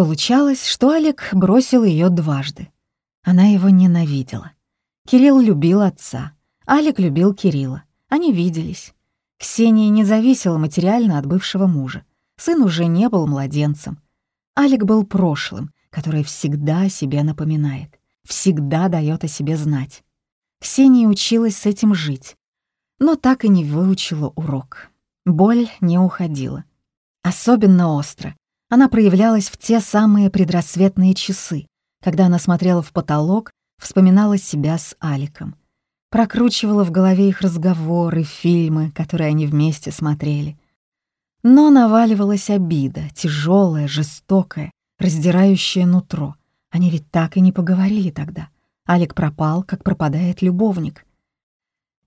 получалось, что Алик бросил ее дважды. Она его ненавидела. Кирилл любил отца, Алик любил Кирилла. Они виделись. Ксения не зависела материально от бывшего мужа. Сын уже не был младенцем. Алик был прошлым, которое всегда о себе напоминает, всегда дает о себе знать. Ксения училась с этим жить, но так и не выучила урок. Боль не уходила. Особенно остро. Она проявлялась в те самые предрассветные часы, когда она смотрела в потолок, вспоминала себя с Аликом. Прокручивала в голове их разговоры, фильмы, которые они вместе смотрели. Но наваливалась обида, тяжелая, жестокая, раздирающая нутро. Они ведь так и не поговорили тогда. Алик пропал, как пропадает любовник.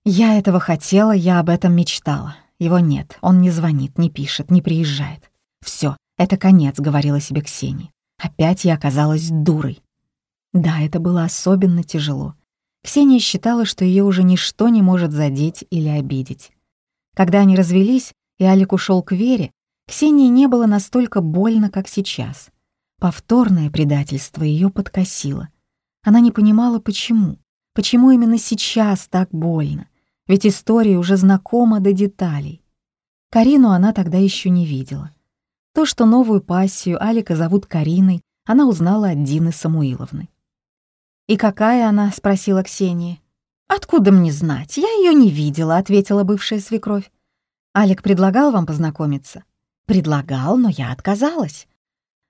Я этого хотела, я об этом мечтала. Его нет, он не звонит, не пишет, не приезжает. Все, это конец, говорила себе Ксения. Опять я оказалась дурой. Да, это было особенно тяжело. Ксения считала, что ее уже ничто не может задеть или обидеть. Когда они развелись, и Алик ушел к Вере, Ксении не было настолько больно, как сейчас. Повторное предательство ее подкосило. Она не понимала, почему. Почему именно сейчас так больно? Ведь история уже знакома до деталей. Карину она тогда еще не видела. То, что новую пассию Алика зовут Кариной, она узнала от Дины Самуиловны. «И какая она?» — спросила Ксения. «Откуда мне знать? Я ее не видела», — ответила бывшая свекровь. «Алик предлагал вам познакомиться?» «Предлагал, но я отказалась».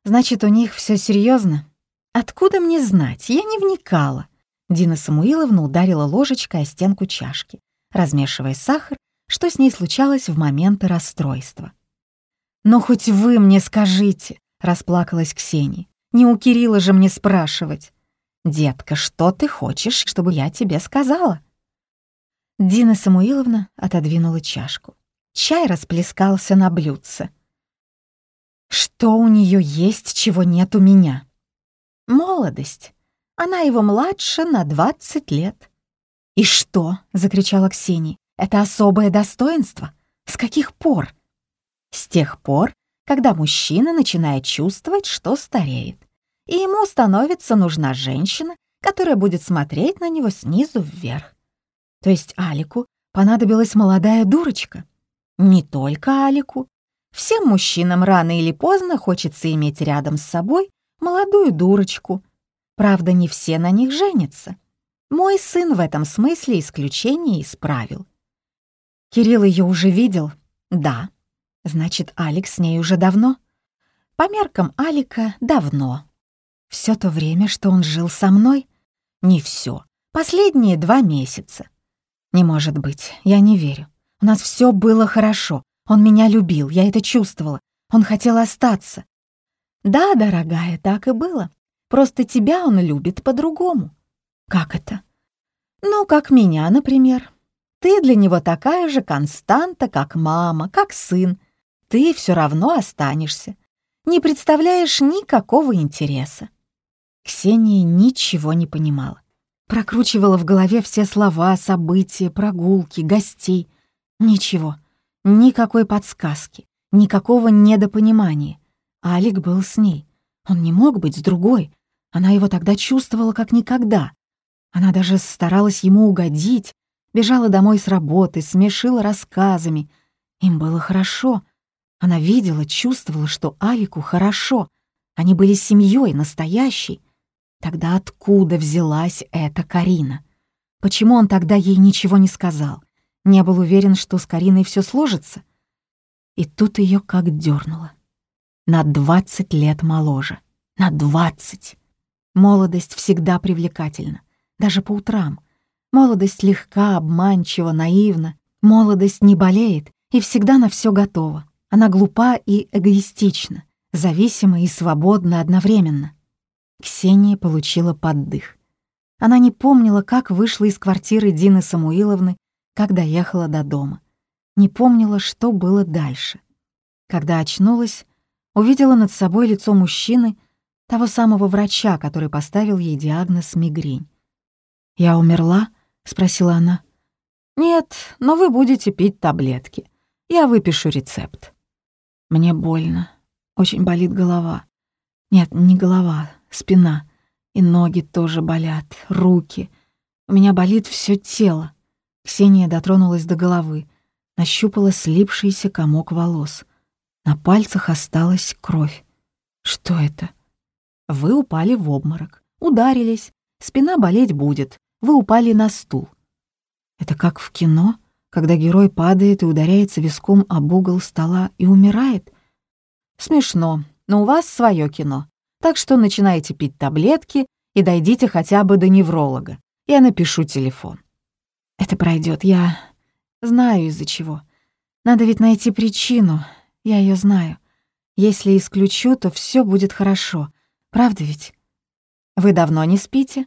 «Значит, у них все серьезно? «Откуда мне знать? Я не вникала». Дина Самуиловна ударила ложечкой о стенку чашки, размешивая сахар, что с ней случалось в моменты расстройства. «Но хоть вы мне скажите», — расплакалась Ксения. «Не у Кирилла же мне спрашивать». «Детка, что ты хочешь, чтобы я тебе сказала?» Дина Самуиловна отодвинула чашку. Чай расплескался на блюдце. «Что у нее есть, чего нет у меня?» «Молодость. Она его младше на двадцать лет». «И что?» — закричала Ксения. «Это особое достоинство? С каких пор?» «С тех пор, когда мужчина начинает чувствовать, что стареет и ему становится нужна женщина, которая будет смотреть на него снизу вверх. То есть Алику понадобилась молодая дурочка. Не только Алику. Всем мужчинам рано или поздно хочется иметь рядом с собой молодую дурочку. Правда, не все на них женятся. Мой сын в этом смысле исключение из правил. Кирилл ее уже видел? Да. Значит, Алекс с ней уже давно? По меркам Алика давно. Все то время, что он жил со мной? Не все. Последние два месяца. Не может быть, я не верю. У нас все было хорошо. Он меня любил, я это чувствовала. Он хотел остаться. Да, дорогая, так и было. Просто тебя он любит по-другому. Как это? Ну, как меня, например. Ты для него такая же константа, как мама, как сын. Ты все равно останешься. Не представляешь никакого интереса. Ксения ничего не понимала. Прокручивала в голове все слова, события, прогулки, гостей. Ничего, никакой подсказки, никакого недопонимания. Алик был с ней. Он не мог быть с другой. Она его тогда чувствовала как никогда. Она даже старалась ему угодить, бежала домой с работы, смешила рассказами. Им было хорошо. Она видела, чувствовала, что Алику хорошо. Они были семьей настоящей. Тогда откуда взялась эта Карина? Почему он тогда ей ничего не сказал? Не был уверен, что с Кариной все сложится? И тут ее как дернуло. На двадцать лет моложе. На двадцать. Молодость всегда привлекательна, даже по утрам. Молодость легка, обманчива, наивна. Молодость не болеет и всегда на все готова. Она глупа и эгоистична, зависима и свободна одновременно. Ксения получила поддых. Она не помнила, как вышла из квартиры Дины Самуиловны, как доехала до дома. Не помнила, что было дальше. Когда очнулась, увидела над собой лицо мужчины, того самого врача, который поставил ей диагноз мигрень. «Я умерла?» — спросила она. «Нет, но вы будете пить таблетки. Я выпишу рецепт». «Мне больно. Очень болит голова. Нет, не голова, спина. И ноги тоже болят, руки. У меня болит все тело. Ксения дотронулась до головы, нащупала слипшийся комок волос. На пальцах осталась кровь. Что это? Вы упали в обморок, ударились, спина болеть будет, вы упали на стул. Это как в кино, когда герой падает и ударяется виском об угол стола и умирает? Смешно, но у вас свое кино. Так что начинайте пить таблетки и дойдите хотя бы до невролога. Я напишу телефон. Это пройдет. Я знаю из-за чего. Надо ведь найти причину. Я ее знаю. Если исключу, то все будет хорошо. Правда ведь? Вы давно не спите?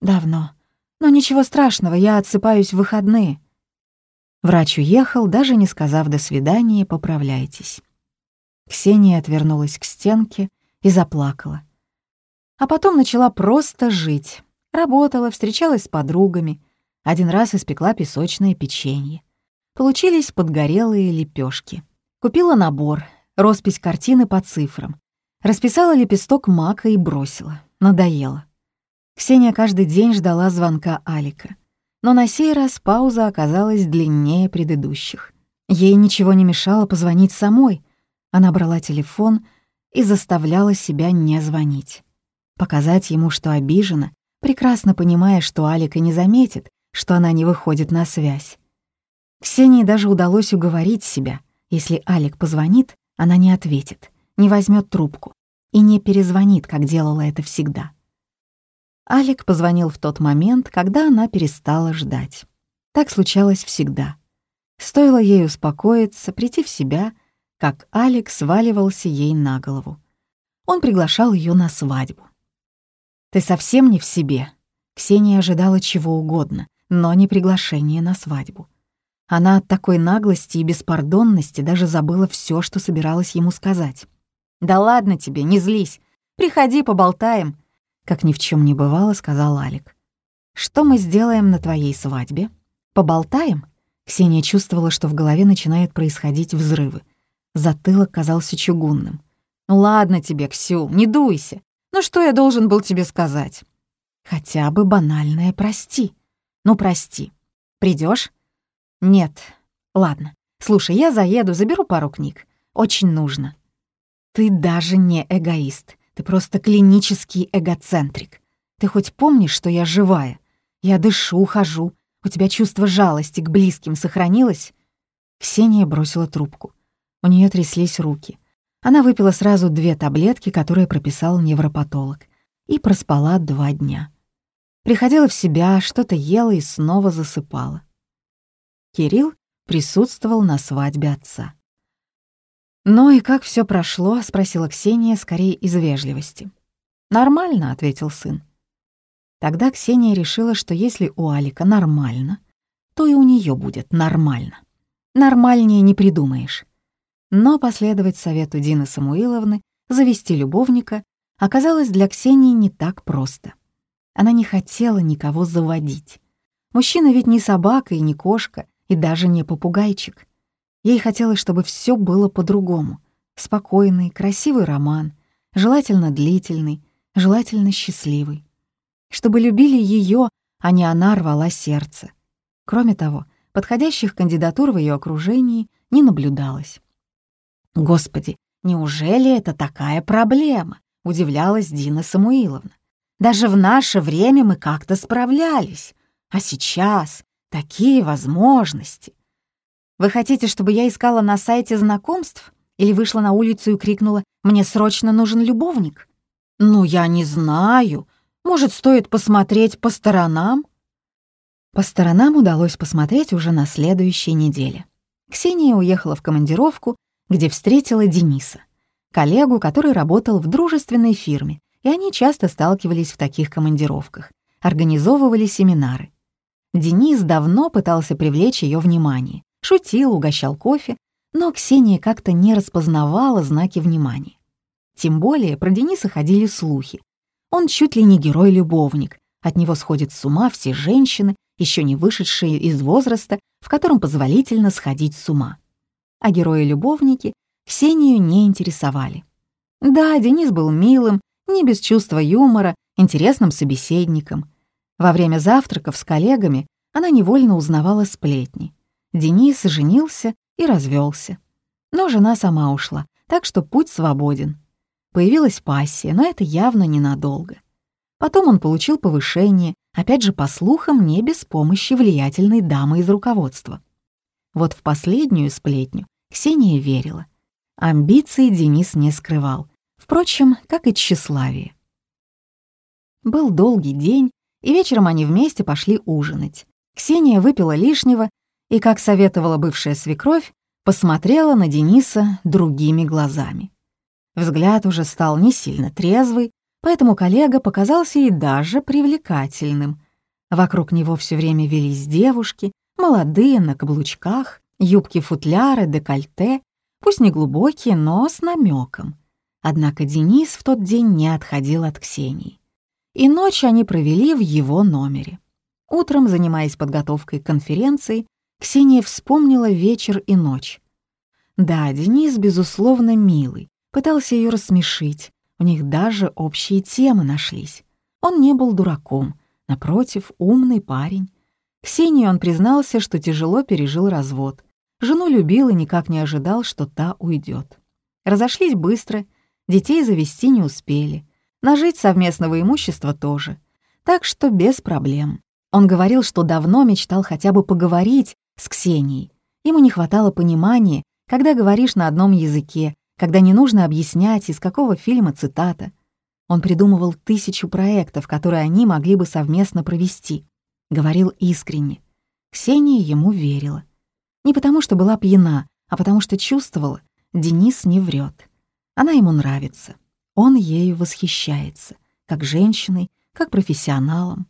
Давно. Но ничего страшного, я отсыпаюсь в выходные. Врач уехал, даже не сказав «до свидания, поправляйтесь». Ксения отвернулась к стенке и заплакала. А потом начала просто жить. Работала, встречалась с подругами. Один раз испекла песочное печенье. Получились подгорелые лепешки. Купила набор, роспись картины по цифрам. Расписала лепесток мака и бросила. Надоело. Ксения каждый день ждала звонка Алика. Но на сей раз пауза оказалась длиннее предыдущих. Ей ничего не мешало позвонить самой. Она брала телефон и заставляла себя не звонить. Показать ему, что обижена, прекрасно понимая, что Алика не заметит, что она не выходит на связь. Ксении даже удалось уговорить себя. Если Алик позвонит, она не ответит, не возьмет трубку и не перезвонит, как делала это всегда. Алик позвонил в тот момент, когда она перестала ждать. Так случалось всегда. Стоило ей успокоиться, прийти в себя, как Алик сваливался ей на голову. Он приглашал ее на свадьбу. «Ты совсем не в себе». Ксения ожидала чего угодно, но не приглашение на свадьбу. Она от такой наглости и беспардонности даже забыла все, что собиралась ему сказать. «Да ладно тебе, не злись. Приходи, поболтаем», — как ни в чем не бывало, сказал Алик. «Что мы сделаем на твоей свадьбе? Поболтаем?» Ксения чувствовала, что в голове начинают происходить взрывы. Затылок казался чугунным. «Ну ладно тебе, Ксю, не дуйся. Ну что я должен был тебе сказать?» «Хотя бы банальное «прости». Ну, прости. Придешь? «Нет. Ладно. Слушай, я заеду, заберу пару книг. Очень нужно». «Ты даже не эгоист. Ты просто клинический эгоцентрик. Ты хоть помнишь, что я живая? Я дышу, хожу. У тебя чувство жалости к близким сохранилось?» Ксения бросила трубку. У нее тряслись руки. Она выпила сразу две таблетки, которые прописал невропатолог, и проспала два дня. Приходила в себя, что-то ела и снова засыпала. Кирилл присутствовал на свадьбе отца. «Ну и как все прошло?» — спросила Ксения скорее из вежливости. «Нормально», — ответил сын. Тогда Ксения решила, что если у Алика нормально, то и у нее будет нормально. Нормальнее не придумаешь. Но последовать совету Дины Самуиловны завести любовника оказалось для Ксении не так просто. Она не хотела никого заводить. Мужчина ведь не собака и не кошка, и даже не попугайчик. Ей хотелось, чтобы все было по-другому. Спокойный, красивый роман, желательно длительный, желательно счастливый. Чтобы любили ее, а не она рвала сердце. Кроме того, подходящих кандидатур в ее окружении не наблюдалось. «Господи, неужели это такая проблема?» — удивлялась Дина Самуиловна. «Даже в наше время мы как-то справлялись. А сейчас Такие возможности. Вы хотите, чтобы я искала на сайте знакомств? Или вышла на улицу и крикнула «Мне срочно нужен любовник»? Ну, я не знаю. Может, стоит посмотреть по сторонам? По сторонам удалось посмотреть уже на следующей неделе. Ксения уехала в командировку, где встретила Дениса, коллегу, который работал в дружественной фирме, и они часто сталкивались в таких командировках, организовывали семинары. Денис давно пытался привлечь ее внимание, шутил, угощал кофе, но Ксения как-то не распознавала знаки внимания. Тем более про Дениса ходили слухи. Он чуть ли не герой-любовник, от него сходят с ума все женщины, еще не вышедшие из возраста, в котором позволительно сходить с ума. А герои-любовники Ксению не интересовали. Да, Денис был милым, не без чувства юмора, интересным собеседником. Во время завтраков с коллегами она невольно узнавала сплетни. Денис женился и развелся. Но жена сама ушла, так что путь свободен. Появилась пассия, но это явно ненадолго. Потом он получил повышение, опять же, по слухам, не без помощи влиятельной дамы из руководства. Вот в последнюю сплетню Ксения верила. Амбиции Денис не скрывал, впрочем, как и тщеславие. Был долгий день, и вечером они вместе пошли ужинать. Ксения выпила лишнего и, как советовала бывшая свекровь, посмотрела на Дениса другими глазами. Взгляд уже стал не сильно трезвый, поэтому коллега показался ей даже привлекательным. Вокруг него все время велись девушки, молодые, на каблучках, юбки-футляры, декольте, пусть не глубокие, но с намеком. Однако Денис в тот день не отходил от Ксении. И ночь они провели в его номере. Утром, занимаясь подготовкой к конференции, Ксения вспомнила вечер и ночь. Да, Денис, безусловно, милый, пытался ее рассмешить, у них даже общие темы нашлись. Он не был дураком, напротив, умный парень. Ксении он признался, что тяжело пережил развод. Жену любил и никак не ожидал, что та уйдет. Разошлись быстро, детей завести не успели. Нажить совместного имущества тоже. Так что без проблем. Он говорил, что давно мечтал хотя бы поговорить с Ксенией. Ему не хватало понимания, когда говоришь на одном языке, когда не нужно объяснять, из какого фильма цитата. Он придумывал тысячу проектов, которые они могли бы совместно провести. Говорил искренне. Ксения ему верила. Не потому, что была пьяна, а потому что чувствовала, Денис не врет. Она ему нравится. Он ею восхищается. Как женщиной, как профессионалом.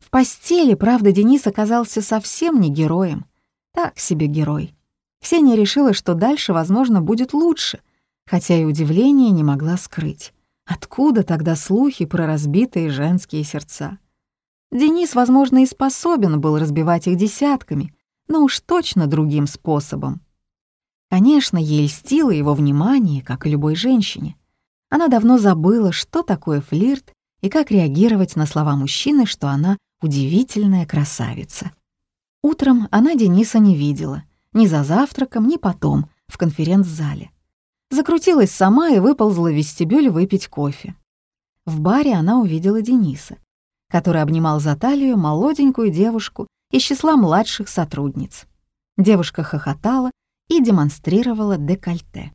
В постели, правда, Денис оказался совсем не героем. Так себе герой. Ксения решила, что дальше, возможно, будет лучше, хотя и удивление не могла скрыть. Откуда тогда слухи про разбитые женские сердца? Денис, возможно, и способен был разбивать их десятками, но уж точно другим способом. Конечно, ей льстило его внимание, как и любой женщине. Она давно забыла, что такое флирт и как реагировать на слова мужчины, что она удивительная красавица. Утром она Дениса не видела, ни за завтраком, ни потом, в конференц-зале. Закрутилась сама и выползла в вестибюль выпить кофе. В баре она увидела Дениса, который обнимал за талию молоденькую девушку из числа младших сотрудниц. Девушка хохотала и демонстрировала декольте.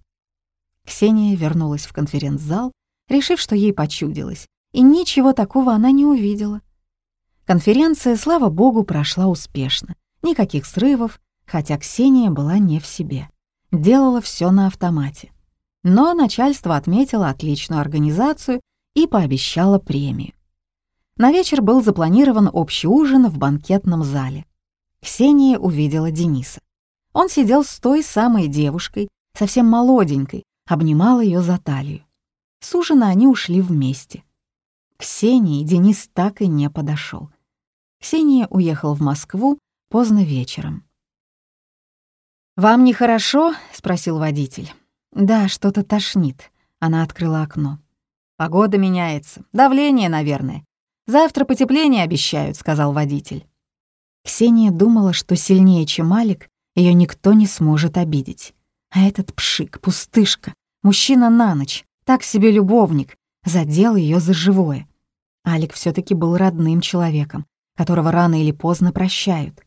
Ксения вернулась в конференц-зал, решив, что ей почудилось, и ничего такого она не увидела. Конференция, слава богу, прошла успешно. Никаких срывов, хотя Ксения была не в себе. Делала все на автомате. Но начальство отметило отличную организацию и пообещало премию. На вечер был запланирован общий ужин в банкетном зале. Ксения увидела Дениса. Он сидел с той самой девушкой, совсем молоденькой, обнимал ее за талию. С ужина они ушли вместе. Ксении Денис так и не подошел. Ксения уехал в Москву поздно вечером. «Вам нехорошо?» — спросил водитель. «Да, что-то тошнит». Она открыла окно. «Погода меняется. Давление, наверное. Завтра потепление обещают», — сказал водитель. Ксения думала, что сильнее, чем Алик, ее никто не сможет обидеть. А этот пшик, пустышка, мужчина на ночь, так себе любовник, задел ее за живое. Алик все таки был родным человеком, которого рано или поздно прощают.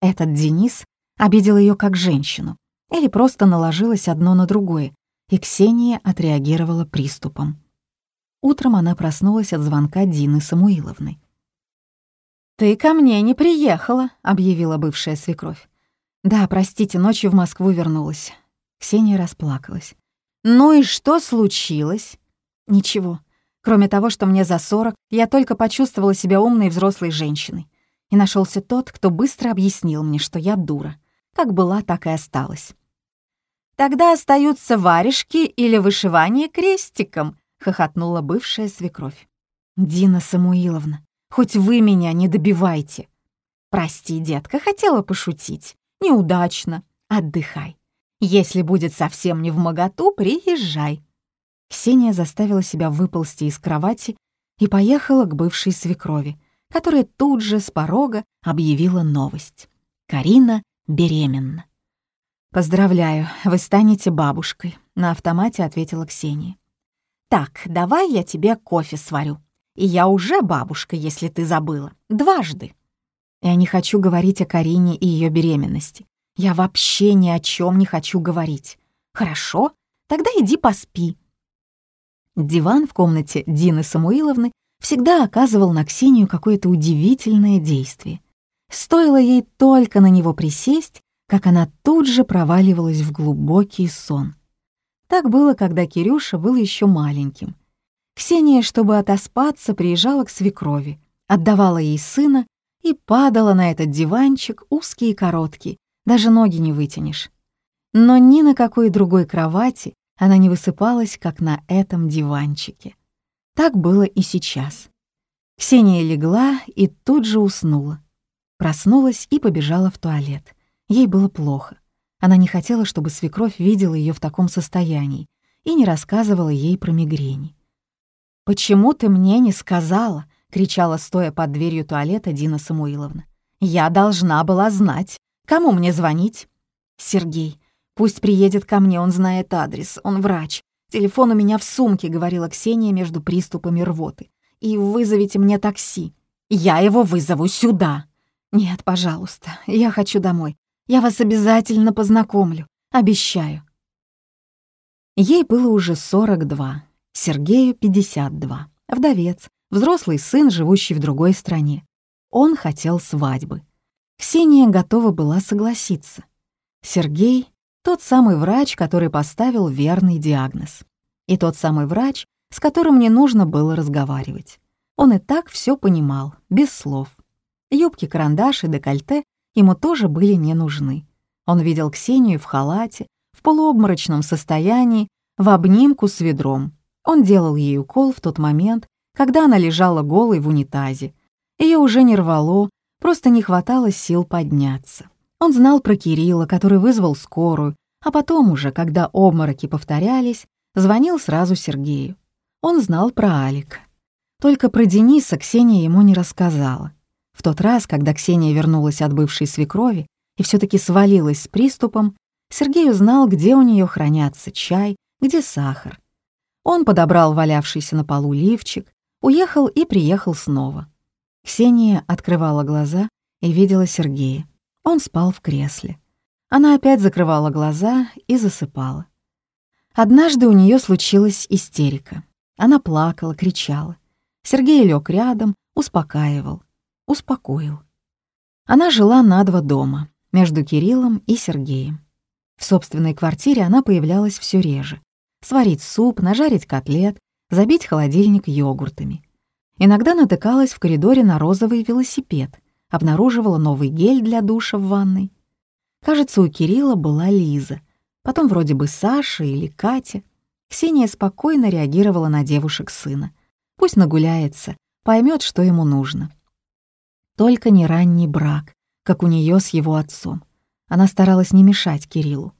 Этот Денис обидел ее как женщину или просто наложилось одно на другое, и Ксения отреагировала приступом. Утром она проснулась от звонка Дины Самуиловны. «Ты ко мне не приехала», — объявила бывшая свекровь. «Да, простите, ночью в Москву вернулась». Ксения расплакалась. «Ну и что случилось?» «Ничего. Кроме того, что мне за сорок, я только почувствовала себя умной взрослой женщиной. И нашелся тот, кто быстро объяснил мне, что я дура. Как была, так и осталась. «Тогда остаются варежки или вышивание крестиком», — хохотнула бывшая свекровь. «Дина Самуиловна, хоть вы меня не добивайте». «Прости, детка, хотела пошутить. Неудачно. Отдыхай. Если будет совсем не в моготу, приезжай». Ксения заставила себя выползти из кровати и поехала к бывшей свекрови, которая тут же с порога объявила новость. Карина беременна. «Поздравляю, вы станете бабушкой», — на автомате ответила Ксения. «Так, давай я тебе кофе сварю. И я уже бабушка, если ты забыла. Дважды». Я не хочу говорить о Карине и ее беременности. Я вообще ни о чем не хочу говорить. Хорошо, тогда иди поспи. Диван в комнате Дины Самуиловны всегда оказывал на Ксению какое-то удивительное действие. Стоило ей только на него присесть, как она тут же проваливалась в глубокий сон. Так было, когда Кирюша был еще маленьким. Ксения, чтобы отоспаться, приезжала к свекрови, отдавала ей сына и падала на этот диванчик, узкий и короткий, даже ноги не вытянешь. Но ни на какой другой кровати она не высыпалась, как на этом диванчике. Так было и сейчас. Ксения легла и тут же уснула. Проснулась и побежала в туалет. Ей было плохо. Она не хотела, чтобы свекровь видела ее в таком состоянии и не рассказывала ей про мигрени. «Почему ты мне не сказала?» — кричала, стоя под дверью туалета Дина Самуиловна. «Я должна была знать. Кому мне звонить?» «Сергей. Пусть приедет ко мне, он знает адрес, он врач. Телефон у меня в сумке», — говорила Ксения между приступами рвоты. «И вызовите мне такси. Я его вызову сюда». «Нет, пожалуйста, я хочу домой. Я вас обязательно познакомлю, обещаю». Ей было уже 42, Сергею 52, вдовец, взрослый сын, живущий в другой стране. Он хотел свадьбы. Ксения готова была согласиться. Сергей — тот самый врач, который поставил верный диагноз. И тот самый врач, с которым не нужно было разговаривать. Он и так все понимал, без слов. Юбки, карандаши, декольте ему тоже были не нужны. Он видел Ксению в халате, в полуобморочном состоянии, в обнимку с ведром. Он делал ей укол в тот момент, когда она лежала голой в унитазе. Ее уже не рвало, просто не хватало сил подняться. Он знал про Кирилла, который вызвал скорую, а потом уже, когда обмороки повторялись, звонил сразу Сергею. Он знал про Алика. Только про Дениса Ксения ему не рассказала. В тот раз, когда Ксения вернулась от бывшей свекрови и все таки свалилась с приступом, Сергей узнал, где у нее хранятся чай, где сахар. Он подобрал валявшийся на полу лифчик, Уехал и приехал снова. Ксения открывала глаза и видела Сергея. Он спал в кресле. Она опять закрывала глаза и засыпала. Однажды у нее случилась истерика. Она плакала, кричала. Сергей лег рядом, успокаивал, успокоил. Она жила на два дома, между Кириллом и Сергеем. В собственной квартире она появлялась все реже. Сварить суп, нажарить котлет, забить холодильник йогуртами. Иногда натыкалась в коридоре на розовый велосипед, обнаруживала новый гель для душа в ванной. Кажется, у Кирилла была Лиза, потом вроде бы Саша или Катя. Ксения спокойно реагировала на девушек сына. Пусть нагуляется, поймет, что ему нужно. Только не ранний брак, как у нее с его отцом. Она старалась не мешать Кириллу.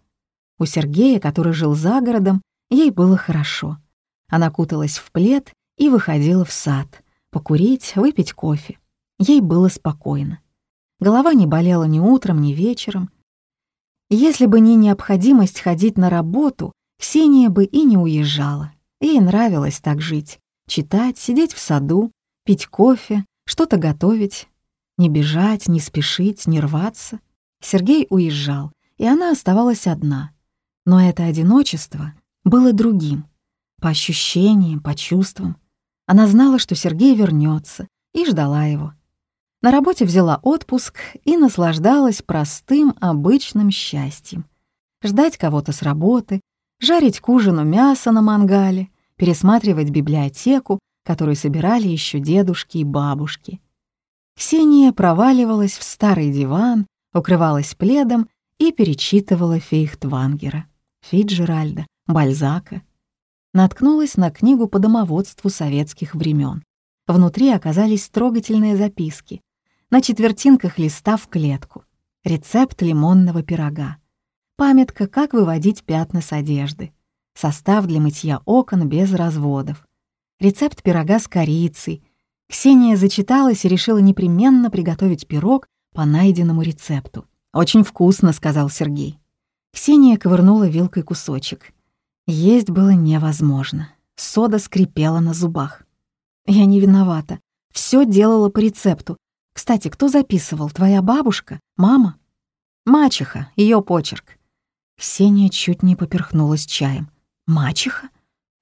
У Сергея, который жил за городом, ей было хорошо — она куталась в плед и выходила в сад, покурить, выпить кофе. Ей было спокойно. Голова не болела ни утром, ни вечером. Если бы не необходимость ходить на работу, Ксения бы и не уезжала. Ей нравилось так жить. Читать, сидеть в саду, пить кофе, что-то готовить. Не бежать, не спешить, не рваться. Сергей уезжал, и она оставалась одна. Но это одиночество было другим — по ощущениям, по чувствам. Она знала, что Сергей вернется, и ждала его. На работе взяла отпуск и наслаждалась простым, обычным счастьем. Ждать кого-то с работы, жарить к ужину мясо на мангале, пересматривать библиотеку, которую собирали еще дедушки и бабушки. Ксения проваливалась в старый диван, укрывалась пледом и перечитывала Фейхтвангера, Фиджеральда, Бальзака наткнулась на книгу по домоводству советских времен. Внутри оказались трогательные записки. На четвертинках листа в клетку. Рецепт лимонного пирога. Памятка, как выводить пятна с одежды. Состав для мытья окон без разводов. Рецепт пирога с корицей. Ксения зачиталась и решила непременно приготовить пирог по найденному рецепту. «Очень вкусно», — сказал Сергей. Ксения ковырнула вилкой кусочек. Есть было невозможно. Сода скрипела на зубах. «Я не виновата. Все делала по рецепту. Кстати, кто записывал? Твоя бабушка? Мама?» «Мачеха, ее почерк». Ксения чуть не поперхнулась чаем. «Мачеха?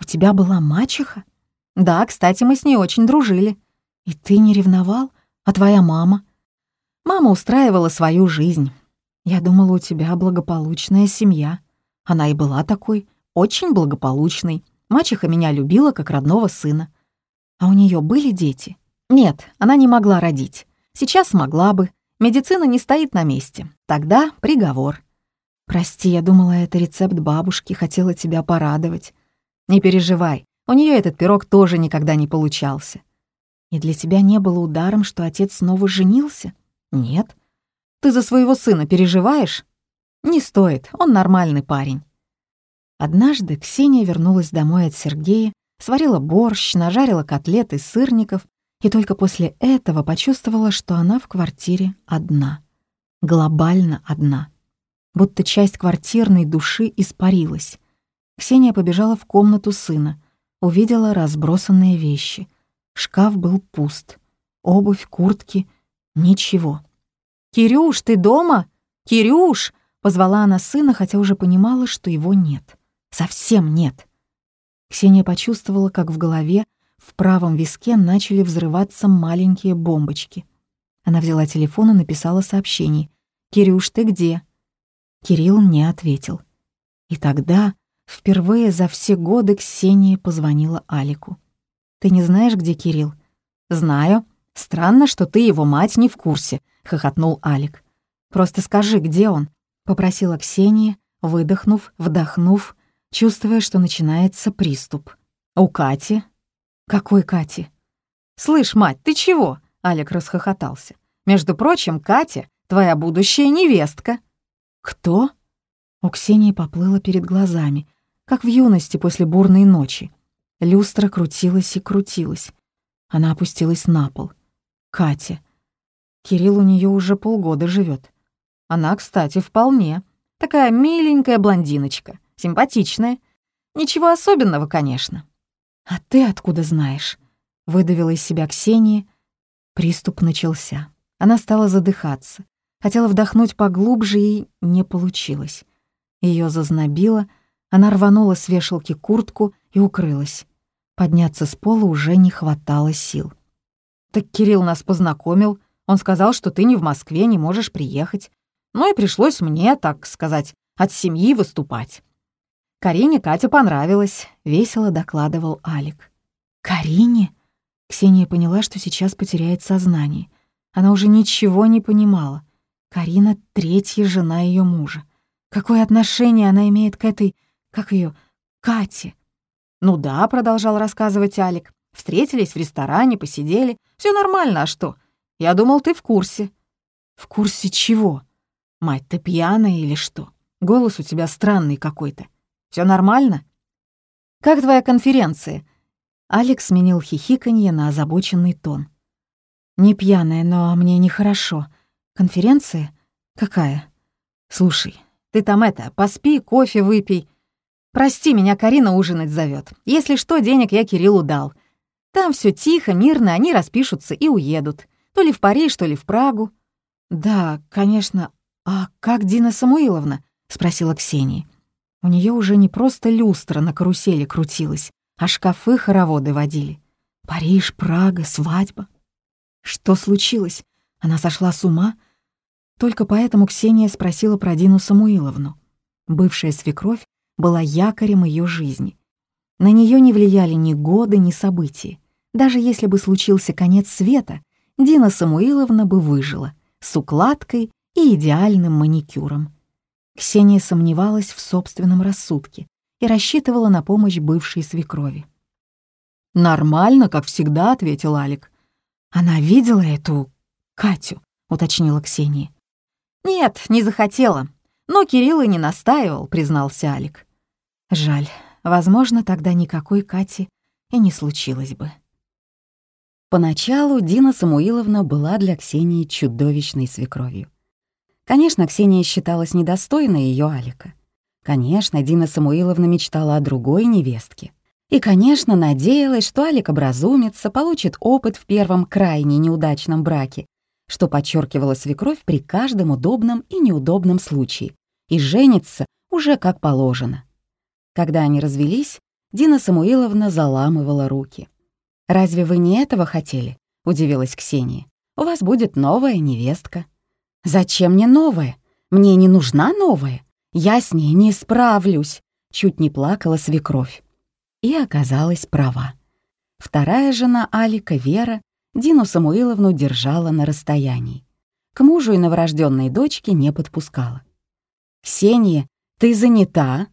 У тебя была мачеха?» «Да, кстати, мы с ней очень дружили». «И ты не ревновал? А твоя мама?» «Мама устраивала свою жизнь. Я думала, у тебя благополучная семья. Она и была такой, очень благополучной. Мачеха меня любила как родного сына. А у нее были дети? Нет, она не могла родить. Сейчас могла бы. Медицина не стоит на месте. Тогда приговор. Прости, я думала, это рецепт бабушки, хотела тебя порадовать. Не переживай, у нее этот пирог тоже никогда не получался. И для тебя не было ударом, что отец снова женился? Нет. Ты за своего сына переживаешь? Не стоит, он нормальный парень. Однажды Ксения вернулась домой от Сергея, сварила борщ, нажарила котлеты из сырников и только после этого почувствовала, что она в квартире одна. Глобально одна. Будто часть квартирной души испарилась. Ксения побежала в комнату сына, увидела разбросанные вещи. Шкаф был пуст. Обувь, куртки — ничего. «Кирюш, ты дома? Кирюш!» — позвала она сына, хотя уже понимала, что его нет. Совсем нет. Ксения почувствовала, как в голове, в правом виске начали взрываться маленькие бомбочки. Она взяла телефон и написала сообщение. «Кирюш, ты где?» Кирилл не ответил. И тогда, впервые за все годы, Ксения позвонила Алику. «Ты не знаешь, где Кирилл?» «Знаю. Странно, что ты его мать не в курсе», — хохотнул Алик. «Просто скажи, где он?» — попросила Ксения, выдохнув, вдохнув, чувствуя, что начинается приступ. «У Кати?» «Какой Кати?» «Слышь, мать, ты чего?» — Алик расхохотался. «Между прочим, Катя — твоя будущая невестка». «Кто?» У Ксении поплыло перед глазами, как в юности после бурной ночи. Люстра крутилась и крутилась. Она опустилась на пол. Катя. Кирилл у нее уже полгода живет. Она, кстати, вполне. Такая миленькая блондиночка, симпатичная. Ничего особенного, конечно. «А ты откуда знаешь?» — выдавила из себя Ксения. Приступ начался. Она стала задыхаться. Хотела вдохнуть поглубже, и не получилось. Ее зазнобило, она рванула с вешалки куртку и укрылась. Подняться с пола уже не хватало сил. «Так Кирилл нас познакомил. Он сказал, что ты не в Москве, не можешь приехать. Ну и пришлось мне, так сказать, от семьи выступать. Карине Катя понравилась, весело докладывал Алик. Карине? Ксения поняла, что сейчас потеряет сознание. Она уже ничего не понимала. Карина — третья жена ее мужа. Какое отношение она имеет к этой, как ее, Кате? «Ну да», — продолжал рассказывать Алик. «Встретились в ресторане, посидели. Все нормально, а что? Я думал, ты в курсе». «В курсе чего? Мать, ты пьяная или что? Голос у тебя странный какой-то. Все нормально?» «Как твоя конференция?» Алекс сменил хихиканье на озабоченный тон. «Не пьяная, но мне нехорошо. Конференция? Какая? Слушай, ты там это, поспи, кофе выпей. Прости, меня Карина ужинать зовет. Если что, денег я Кириллу дал. Там все тихо, мирно, они распишутся и уедут. То ли в Париж, то ли в Прагу. Да, конечно. А как Дина Самуиловна? спросила Ксения. У нее уже не просто люстра на карусели крутилась, а шкафы хороводы водили. Париж, Прага, свадьба. Что случилось? Она сошла с ума? Только поэтому Ксения спросила про Дину Самуиловну. Бывшая свекровь была якорем ее жизни. На нее не влияли ни годы, ни события. Даже если бы случился конец света, Дина Самуиловна бы выжила с укладкой и идеальным маникюром. Ксения сомневалась в собственном рассудке и рассчитывала на помощь бывшей свекрови. «Нормально, как всегда», — ответил Алик. «Она видела эту Катю», — уточнила Ксения. «Нет, не захотела. Но Кирилл и не настаивал», — признался Алик. «Жаль. возможно, тогда никакой Кати и не случилось бы. Поначалу Дина Самуиловна была для Ксении чудовищной свекровью. Конечно, Ксения считалась недостойной ее Алика. Конечно, Дина Самуиловна мечтала о другой невестке. И, конечно, надеялась, что Алик образумится, получит опыт в первом крайне неудачном браке, что подчеркивала свекровь при каждом удобном и неудобном случае, и женится уже как положено. Когда они развелись, Дина Самуиловна заламывала руки. «Разве вы не этого хотели?» — удивилась Ксения. «У вас будет новая невестка». «Зачем мне новая? Мне не нужна новая. Я с ней не справлюсь», — чуть не плакала свекровь. И оказалась права. Вторая жена Алика, Вера, Дину Самуиловну держала на расстоянии. К мужу и новорожденной дочке не подпускала. «Ксения, ты занята?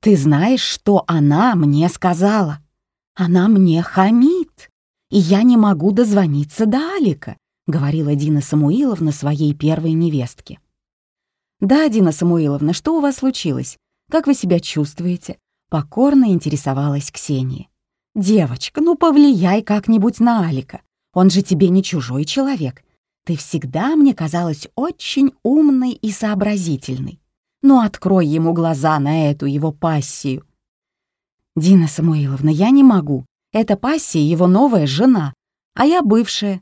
Ты знаешь, что она мне сказала?» Она мне хамит, и я не могу дозвониться до Алика», — говорила Дина Самуиловна своей первой невестке. «Да, Дина Самуиловна, что у вас случилось? Как вы себя чувствуете?» — покорно интересовалась Ксения. «Девочка, ну повлияй как-нибудь на Алика. Он же тебе не чужой человек. Ты всегда мне казалась очень умной и сообразительной. Ну открой ему глаза на эту его пассию. «Дина Самуиловна, я не могу. Это пассия его новая жена, а я бывшая.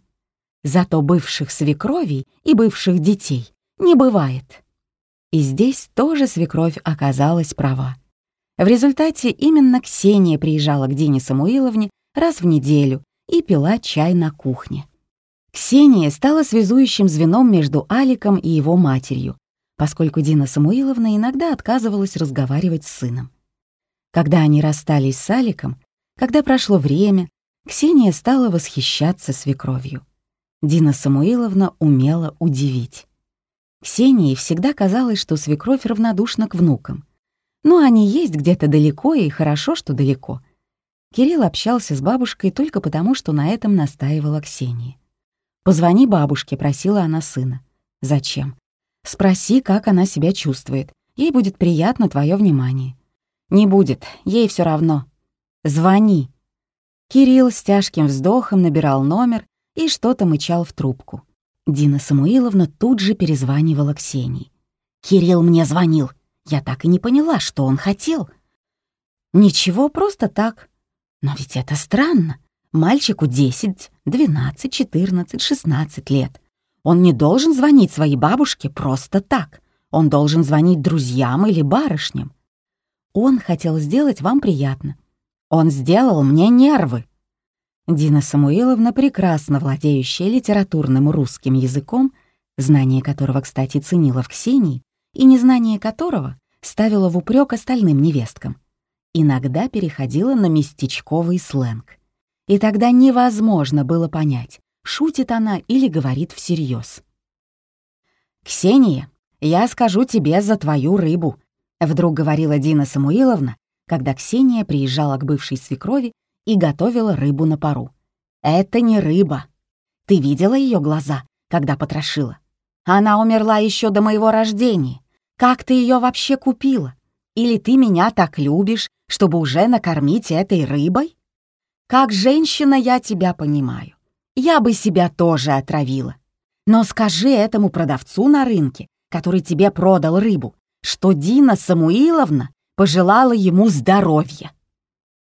Зато бывших свекровей и бывших детей не бывает». И здесь тоже свекровь оказалась права. В результате именно Ксения приезжала к Дине Самуиловне раз в неделю и пила чай на кухне. Ксения стала связующим звеном между Аликом и его матерью, поскольку Дина Самуиловна иногда отказывалась разговаривать с сыном. Когда они расстались с Аликом, когда прошло время, Ксения стала восхищаться свекровью. Дина Самуиловна умела удивить. Ксении всегда казалось, что свекровь равнодушна к внукам. Но они есть где-то далеко, и хорошо, что далеко. Кирилл общался с бабушкой только потому, что на этом настаивала Ксения. «Позвони бабушке», — просила она сына. «Зачем?» «Спроси, как она себя чувствует. Ей будет приятно твое внимание. Не будет, ей все равно. Звони. Кирилл с тяжким вздохом набирал номер и что-то мычал в трубку. Дина Самуиловна тут же перезванивала Ксении. «Кирилл мне звонил. Я так и не поняла, что он хотел». «Ничего, просто так. Но ведь это странно. Мальчику 10, 12, 14, 16 лет. Он не должен звонить своей бабушке просто так. Он должен звонить друзьям или барышням. Он хотел сделать вам приятно. Он сделал мне нервы. Дина Самуиловна, прекрасно владеющая литературным русским языком, знание которого, кстати, ценила в Ксении, и незнание которого ставила в упрек остальным невесткам, иногда переходила на местечковый сленг. И тогда невозможно было понять, шутит она или говорит всерьез. «Ксения, я скажу тебе за твою рыбу», Вдруг говорила Дина Самуиловна, когда Ксения приезжала к бывшей свекрови и готовила рыбу на пару. «Это не рыба. Ты видела ее глаза, когда потрошила? Она умерла еще до моего рождения. Как ты ее вообще купила? Или ты меня так любишь, чтобы уже накормить этой рыбой? Как женщина я тебя понимаю. Я бы себя тоже отравила. Но скажи этому продавцу на рынке, который тебе продал рыбу, что Дина Самуиловна пожелала ему здоровья.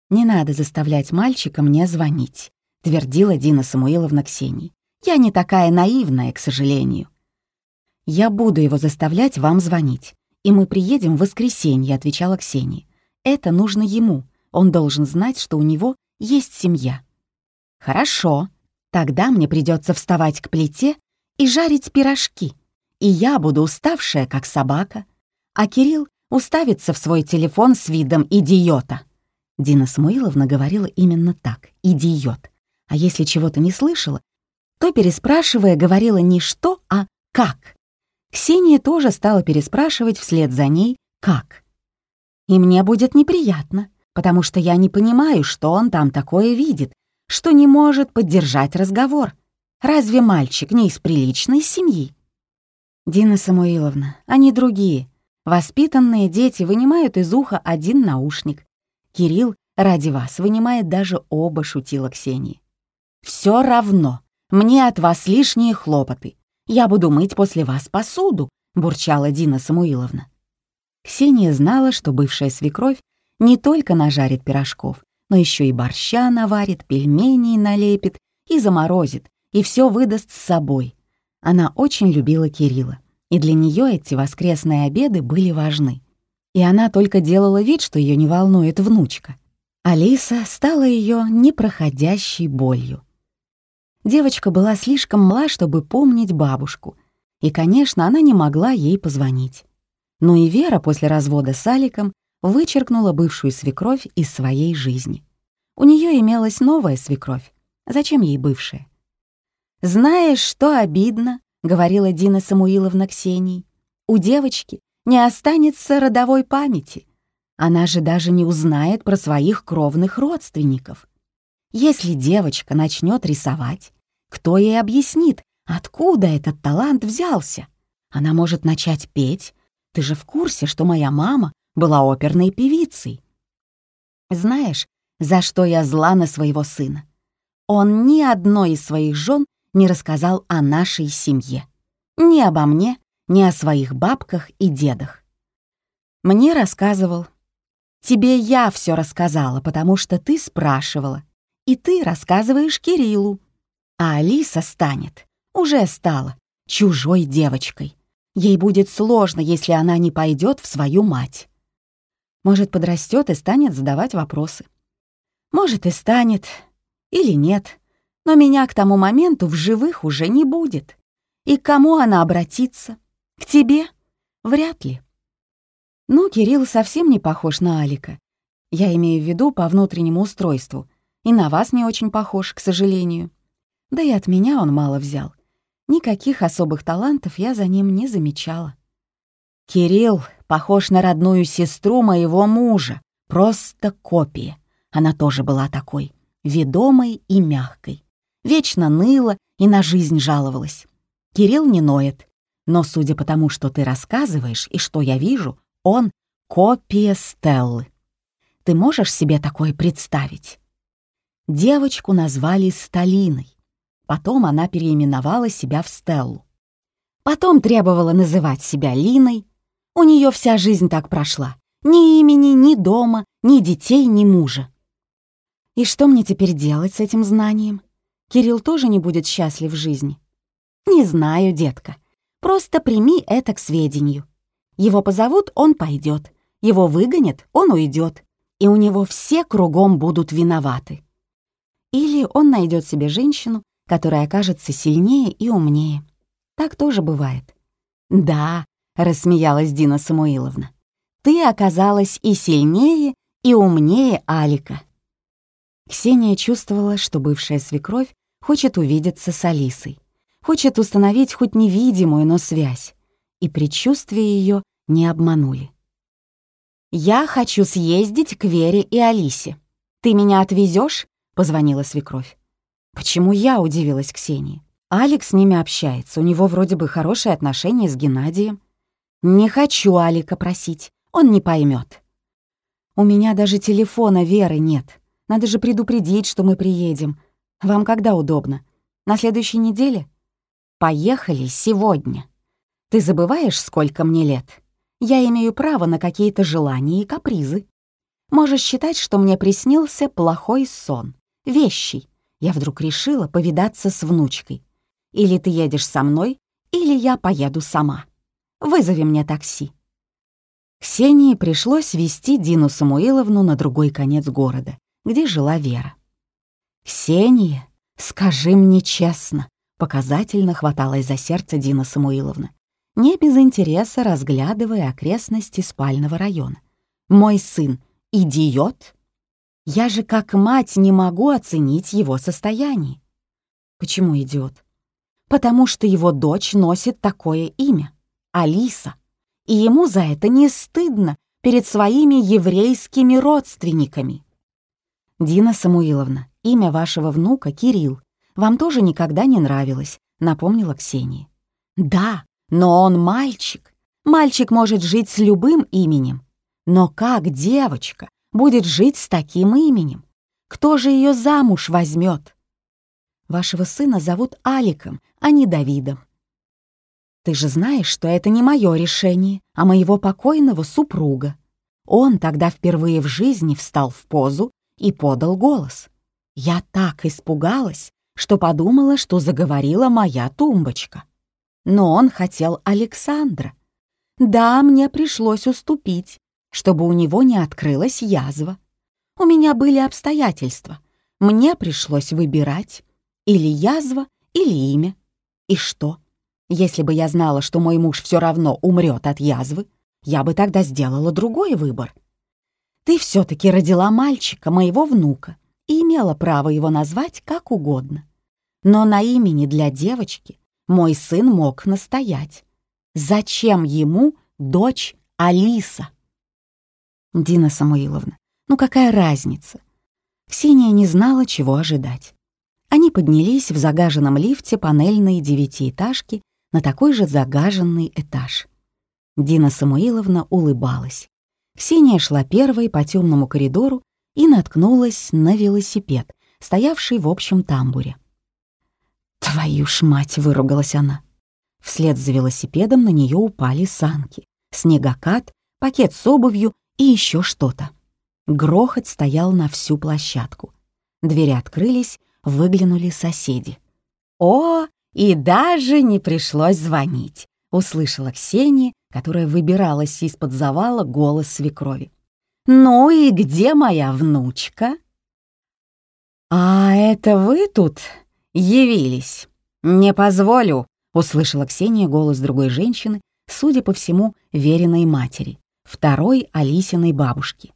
«Не надо заставлять мальчика мне звонить», — твердила Дина Самуиловна Ксении. «Я не такая наивная, к сожалению». «Я буду его заставлять вам звонить, и мы приедем в воскресенье», — отвечала Ксения. «Это нужно ему. Он должен знать, что у него есть семья». «Хорошо. Тогда мне придется вставать к плите и жарить пирожки, и я буду уставшая, как собака, а Кирилл уставится в свой телефон с видом идиота. Дина Самуиловна говорила именно так — идиот. А если чего-то не слышала, то, переспрашивая, говорила не что, а как. Ксения тоже стала переспрашивать вслед за ней «как». И мне будет неприятно, потому что я не понимаю, что он там такое видит, что не может поддержать разговор. Разве мальчик не из приличной семьи? Дина Самуиловна, они другие — Воспитанные дети вынимают из уха один наушник. Кирилл ради вас вынимает даже оба, шутила Ксения. Все равно, мне от вас лишние хлопоты. Я буду мыть после вас посуду, бурчала Дина Самуиловна. Ксения знала, что бывшая свекровь не только нажарит пирожков, но еще и борща наварит, пельменей налепит и заморозит, и все выдаст с собой. Она очень любила Кирилла, и для нее эти воскресные обеды были важны. И она только делала вид, что ее не волнует внучка. Алиса стала ее непроходящей болью. Девочка была слишком мала, чтобы помнить бабушку, и, конечно, она не могла ей позвонить. Но и Вера после развода с Аликом вычеркнула бывшую свекровь из своей жизни. У нее имелась новая свекровь. Зачем ей бывшая? «Знаешь, что обидно?» — говорила Дина Самуиловна Ксении. «У девочки не останется родовой памяти. Она же даже не узнает про своих кровных родственников. Если девочка начнет рисовать, кто ей объяснит, откуда этот талант взялся? Она может начать петь. Ты же в курсе, что моя мама была оперной певицей. Знаешь, за что я зла на своего сына? Он ни одной из своих жен не рассказал о нашей семье. Ни обо мне, ни о своих бабках и дедах. Мне рассказывал. Тебе я все рассказала, потому что ты спрашивала. И ты рассказываешь Кириллу. А Алиса станет, уже стала, чужой девочкой. Ей будет сложно, если она не пойдет в свою мать. Может, подрастет и станет задавать вопросы. Может, и станет, или нет, но меня к тому моменту в живых уже не будет. И к кому она обратится? К тебе? Вряд ли. Ну, Кирилл совсем не похож на Алика. Я имею в виду по внутреннему устройству. И на вас не очень похож, к сожалению. Да и от меня он мало взял. Никаких особых талантов я за ним не замечала. Кирилл похож на родную сестру моего мужа. Просто копия. Она тоже была такой, ведомой и мягкой. Вечно ныла и на жизнь жаловалась. Кирилл не ноет, но судя по тому, что ты рассказываешь и что я вижу, он — копия Стеллы. Ты можешь себе такое представить? Девочку назвали Сталиной. Потом она переименовала себя в Стеллу. Потом требовала называть себя Линой, у нее вся жизнь так прошла. Ни имени, ни дома, ни детей, ни мужа. И что мне теперь делать с этим знанием? Кирилл тоже не будет счастлив в жизни? Не знаю, детка. Просто прими это к сведению. Его позовут, он пойдет. Его выгонят, он уйдет. И у него все кругом будут виноваты. Или он найдет себе женщину, которая окажется сильнее и умнее. Так тоже бывает. Да, рассмеялась Дина Самуиловна. «Ты оказалась и сильнее, и умнее Алика». Ксения чувствовала, что бывшая свекровь хочет увидеться с Алисой, хочет установить хоть невидимую, но связь, и предчувствия ее не обманули. «Я хочу съездить к Вере и Алисе. Ты меня отвезешь? позвонила свекровь. «Почему я?» — удивилась Ксения. «Алекс с ними общается, у него вроде бы хорошие отношения с Геннадием. «Не хочу Алика просить, он не поймет. «У меня даже телефона Веры нет. Надо же предупредить, что мы приедем. Вам когда удобно? На следующей неделе?» «Поехали сегодня. Ты забываешь, сколько мне лет? Я имею право на какие-то желания и капризы. Можешь считать, что мне приснился плохой сон, вещий. Я вдруг решила повидаться с внучкой. Или ты едешь со мной, или я поеду сама». Вызови мне такси». Ксении пришлось вести Дину Самуиловну на другой конец города, где жила Вера. «Ксения, скажи мне честно», — показательно хваталась за сердце Дина Самуиловна, не без интереса разглядывая окрестности спального района. «Мой сын — идиот? Я же как мать не могу оценить его состояние». «Почему идиот?» «Потому что его дочь носит такое имя. Алиса, и ему за это не стыдно перед своими еврейскими родственниками. Дина Самуиловна, имя вашего внука Кирилл. Вам тоже никогда не нравилось, напомнила Ксения. Да, но он мальчик. Мальчик может жить с любым именем. Но как девочка будет жить с таким именем? Кто же ее замуж возьмет? Вашего сына зовут Аликом, а не Давидом. Ты же знаешь, что это не мое решение, а моего покойного супруга. Он тогда впервые в жизни встал в позу и подал голос. Я так испугалась, что подумала, что заговорила моя тумбочка. Но он хотел Александра. Да, мне пришлось уступить, чтобы у него не открылась язва. У меня были обстоятельства. Мне пришлось выбирать или язва, или имя. И что? Если бы я знала, что мой муж все равно умрет от язвы, я бы тогда сделала другой выбор. Ты все-таки родила мальчика, моего внука, и имела право его назвать как угодно. Но на имени для девочки мой сын мог настоять. Зачем ему дочь Алиса? Дина Самуиловна, ну какая разница? Ксения не знала, чего ожидать. Они поднялись в загаженном лифте панельной девятиэтажки на такой же загаженный этаж. Дина Самуиловна улыбалась. Ксения шла первой по темному коридору и наткнулась на велосипед, стоявший в общем тамбуре. «Твою ж мать!» — выругалась она. Вслед за велосипедом на нее упали санки, снегокат, пакет с обувью и еще что-то. Грохот стоял на всю площадку. Двери открылись, выглянули соседи. «О, и даже не пришлось звонить», — услышала Ксения, которая выбиралась из-под завала голос свекрови. «Ну и где моя внучка?» «А это вы тут явились? Не позволю», — услышала Ксения голос другой женщины, судя по всему, веренной матери, второй Алисиной бабушки.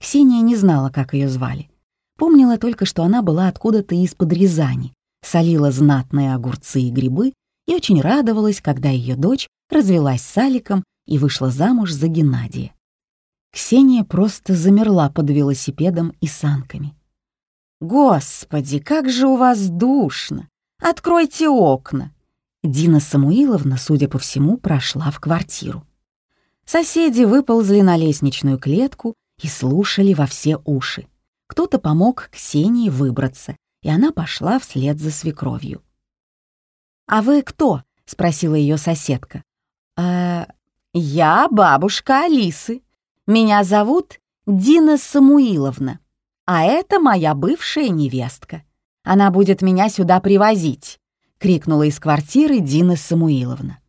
Ксения не знала, как ее звали. Помнила только, что она была откуда-то из-под Рязани, солила знатные огурцы и грибы и очень радовалась, когда ее дочь развелась с Аликом и вышла замуж за Геннадия. Ксения просто замерла под велосипедом и санками. «Господи, как же у вас душно! Откройте окна!» Дина Самуиловна, судя по всему, прошла в квартиру. Соседи выползли на лестничную клетку и слушали во все уши. Кто-то помог Ксении выбраться, и она пошла вслед за свекровью. «А вы кто?» — спросила ее соседка. «Э, «Я бабушка Алисы. Меня зовут Дина Самуиловна, а это моя бывшая невестка. Она будет меня сюда привозить», — крикнула из квартиры Дина Самуиловна.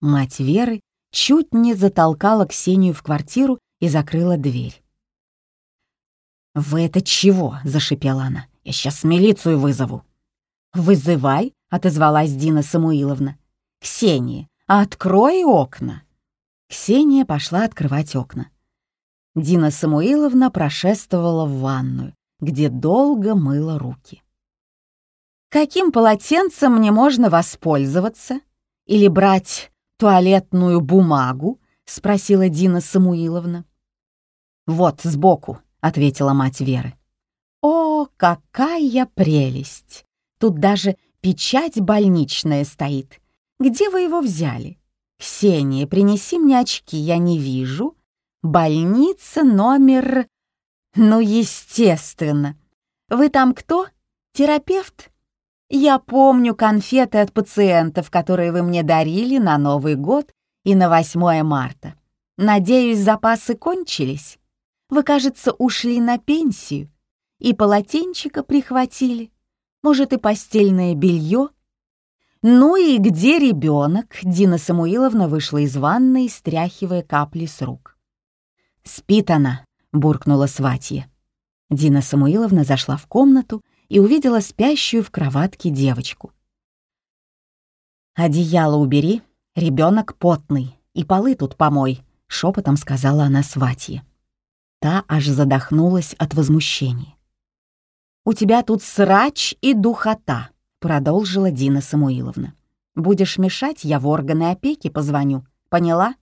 Мать Веры чуть не затолкала Ксению в квартиру и закрыла дверь. «Вы это чего?» — зашипела она. «Я сейчас милицию вызову». «Вызывай», — отозвалась Дина Самуиловна. «Ксения, открой окна». Ксения пошла открывать окна. Дина Самуиловна прошествовала в ванную, где долго мыла руки. «Каким полотенцем мне можно воспользоваться? Или брать туалетную бумагу?» — спросила Дина Самуиловна. «Вот, сбоку», — ответила мать Веры. «О, какая прелесть! Тут даже печать больничная стоит. Где вы его взяли? Ксения, принеси мне очки, я не вижу. Больница номер... Ну, естественно. Вы там кто? Терапевт? Я помню конфеты от пациентов, которые вы мне дарили на Новый год и на 8 марта. Надеюсь, запасы кончились? Вы, кажется, ушли на пенсию. И полотенчика прихватили. Может, и постельное белье. Ну и где ребенок? Дина Самуиловна вышла из ванной, стряхивая капли с рук. «Спит она», — буркнула сватья. Дина Самуиловна зашла в комнату и увидела спящую в кроватке девочку. «Одеяло убери, ребенок потный, и полы тут помой», — шепотом сказала она сватье. Та аж задохнулась от возмущения. «У тебя тут срач и духота», — продолжила Дина Самуиловна. «Будешь мешать, я в органы опеки позвоню. Поняла?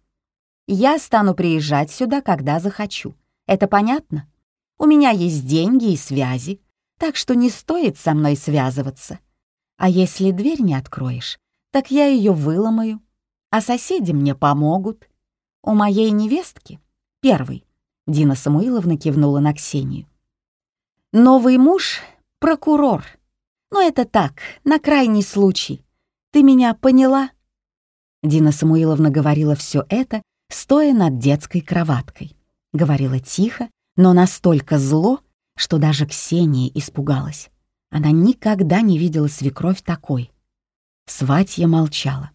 Я стану приезжать сюда, когда захочу. Это понятно? У меня есть деньги и связи, так что не стоит со мной связываться. А если дверь не откроешь, так я ее выломаю, а соседи мне помогут. У моей невестки, первый, Дина Самуиловна кивнула на Ксению. «Новый муж — прокурор. Но это так, на крайний случай. Ты меня поняла?» Дина Самуиловна говорила все это, стоя над детской кроваткой. Говорила тихо, но настолько зло, что даже Ксения испугалась. Она никогда не видела свекровь такой. Сватья молчала.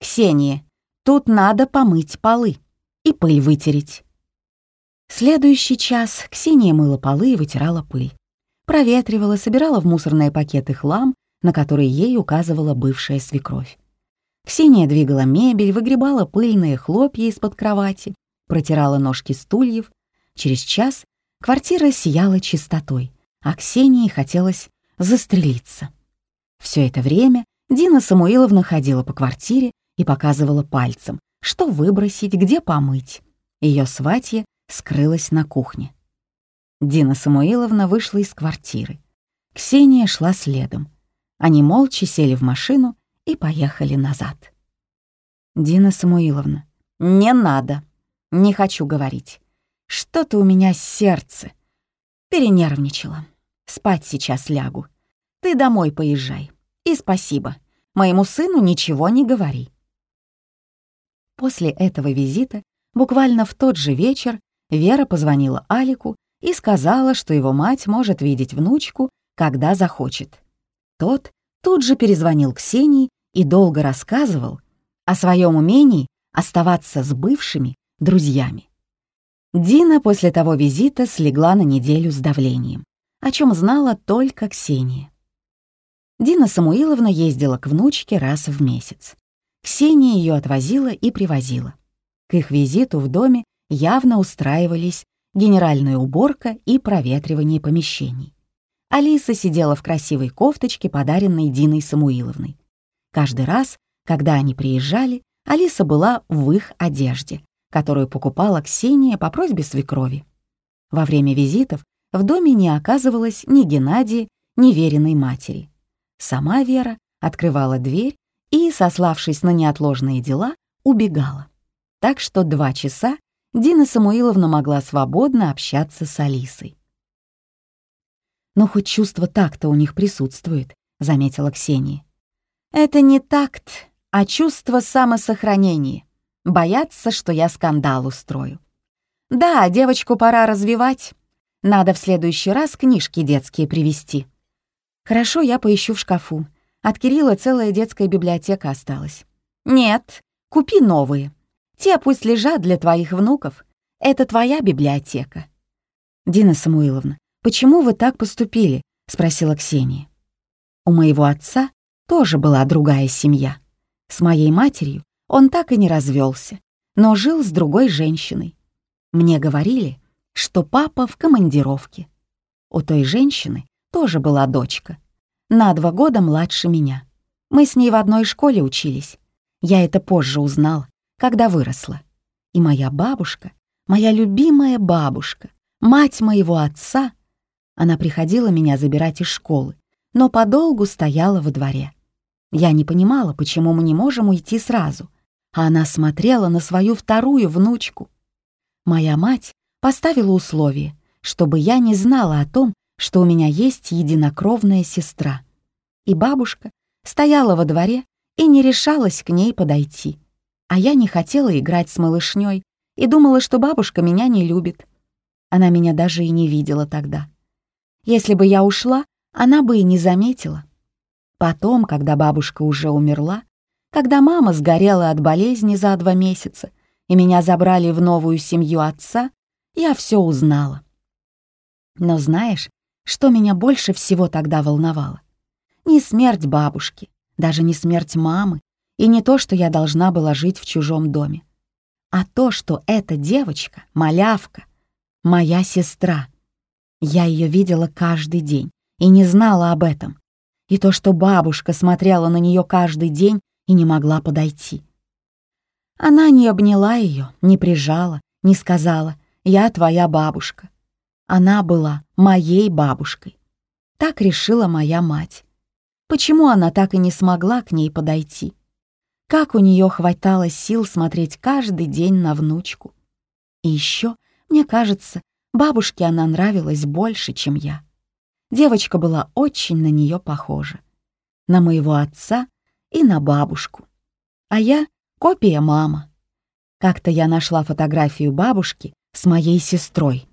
«Ксения, тут надо помыть полы и пыль вытереть». Следующий час Ксения мыла полы и вытирала пыль. Проветривала, собирала в мусорные пакеты хлам, на который ей указывала бывшая свекровь. Ксения двигала мебель, выгребала пыльные хлопья из-под кровати, протирала ножки стульев. Через час квартира сияла чистотой, а Ксении хотелось застрелиться. Все это время Дина Самуиловна ходила по квартире и показывала пальцем, что выбросить, где помыть. Ее сватья скрылась на кухне. Дина Самуиловна вышла из квартиры. Ксения шла следом. Они молча сели в машину и поехали назад. «Дина Самуиловна, не надо. Не хочу говорить. Что-то у меня сердце. Перенервничала. Спать сейчас лягу. Ты домой поезжай. И спасибо. Моему сыну ничего не говори». После этого визита, буквально в тот же вечер, Вера позвонила Алику и сказала, что его мать может видеть внучку, когда захочет. Тот тут же перезвонил Ксении и долго рассказывал о своем умении оставаться с бывшими друзьями. Дина после того визита слегла на неделю с давлением, о чем знала только Ксения. Дина Самуиловна ездила к внучке раз в месяц. Ксения ее отвозила и привозила. К их визиту в доме явно устраивались генеральная уборка и проветривание помещений. Алиса сидела в красивой кофточке, подаренной Диной Самуиловной. Каждый раз, когда они приезжали, Алиса была в их одежде, которую покупала Ксения по просьбе свекрови. Во время визитов в доме не оказывалось ни Геннадия, ни веренной матери. Сама Вера открывала дверь и, сославшись на неотложные дела, убегала. Так что два часа Дина Самуиловна могла свободно общаться с Алисой. «Но хоть чувство такта у них присутствует», — заметила Ксения. «Это не такт, а чувство самосохранения. Боятся, что я скандал устрою. Да, девочку пора развивать. Надо в следующий раз книжки детские привезти. Хорошо, я поищу в шкафу. От Кирилла целая детская библиотека осталась. Нет, купи новые. Те пусть лежат для твоих внуков. Это твоя библиотека». «Дина Самуиловна, почему вы так поступили?» — спросила Ксения. «У моего отца тоже была другая семья. С моей матерью он так и не развелся, но жил с другой женщиной. Мне говорили, что папа в командировке. У той женщины тоже была дочка, на два года младше меня. Мы с ней в одной школе учились. Я это позже узнала, когда выросла. И моя бабушка, моя любимая бабушка, мать моего отца, она приходила меня забирать из школы, но подолгу стояла во дворе. Я не понимала, почему мы не можем уйти сразу, а она смотрела на свою вторую внучку. Моя мать поставила условие, чтобы я не знала о том, что у меня есть единокровная сестра. И бабушка стояла во дворе и не решалась к ней подойти. А я не хотела играть с малышней и думала, что бабушка меня не любит. Она меня даже и не видела тогда. Если бы я ушла, она бы и не заметила. Потом, когда бабушка уже умерла, когда мама сгорела от болезни за два месяца, и меня забрали в новую семью отца, я все узнала. Но знаешь, что меня больше всего тогда волновало? Не смерть бабушки, даже не смерть мамы, и не то, что я должна была жить в чужом доме, а то, что эта девочка, малявка, моя сестра. Я ее видела каждый день и не знала об этом. И то, что бабушка смотрела на нее каждый день и не могла подойти. Она не обняла ее, не прижала, не сказала «Я твоя бабушка». Она была моей бабушкой. Так решила моя мать. Почему она так и не смогла к ней подойти? Как у нее хватало сил смотреть каждый день на внучку. И еще Мне кажется, бабушке она нравилась больше, чем я. Девочка была очень на нее похожа. На моего отца и на бабушку. А я — копия мама. Как-то я нашла фотографию бабушки с моей сестрой.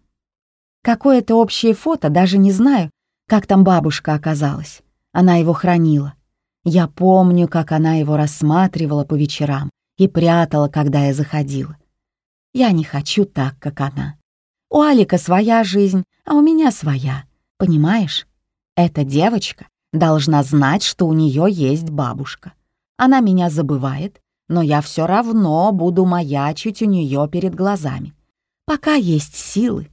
Какое-то общее фото, даже не знаю, как там бабушка оказалась. Она его хранила. Я помню, как она его рассматривала по вечерам и прятала, когда я заходила. Я не хочу так, как она. У Алика своя жизнь, а у меня своя. Понимаешь? Эта девочка должна знать, что у нее есть бабушка. Она меня забывает, но я все равно буду маячить у нее перед глазами. Пока есть силы.